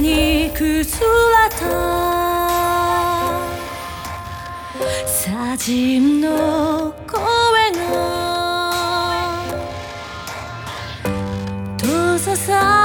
にくずらた砂塵の声が閉ざさ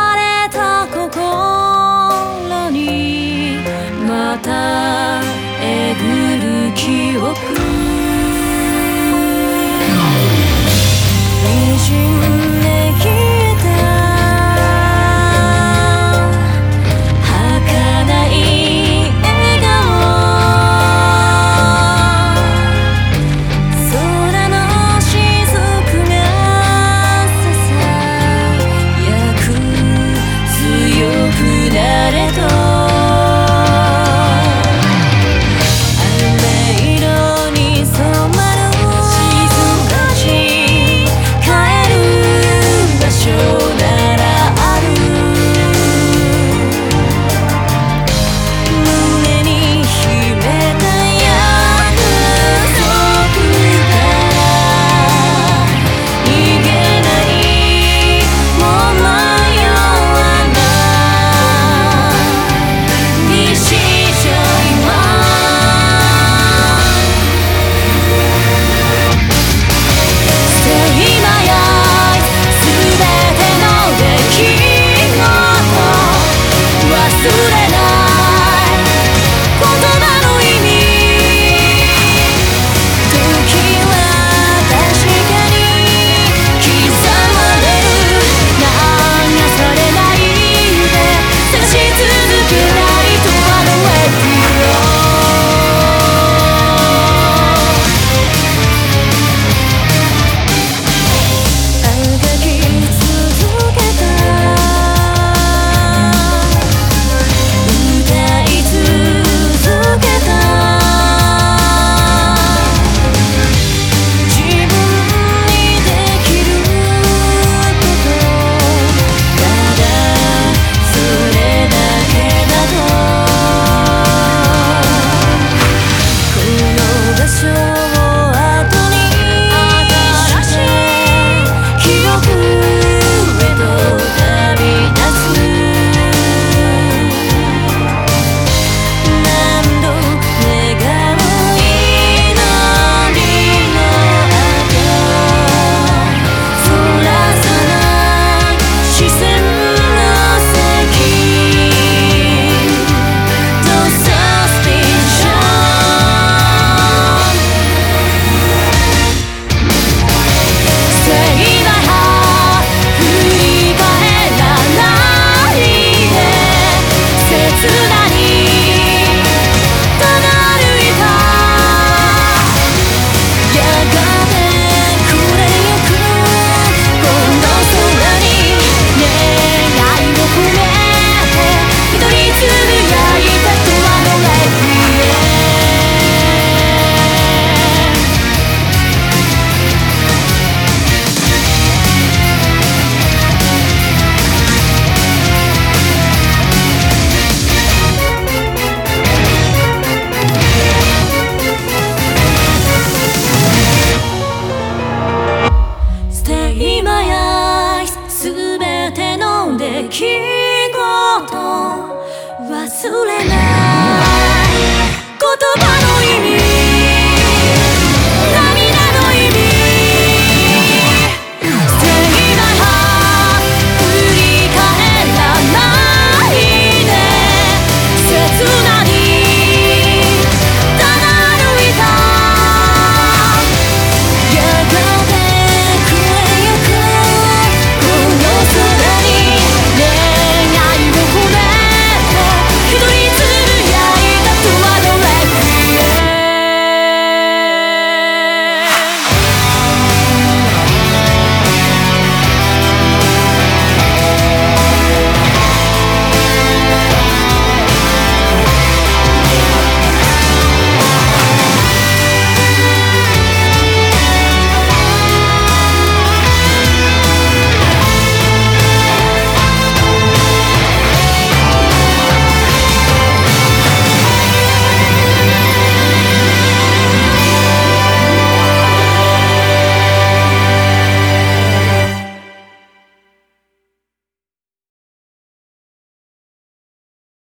事忘れない。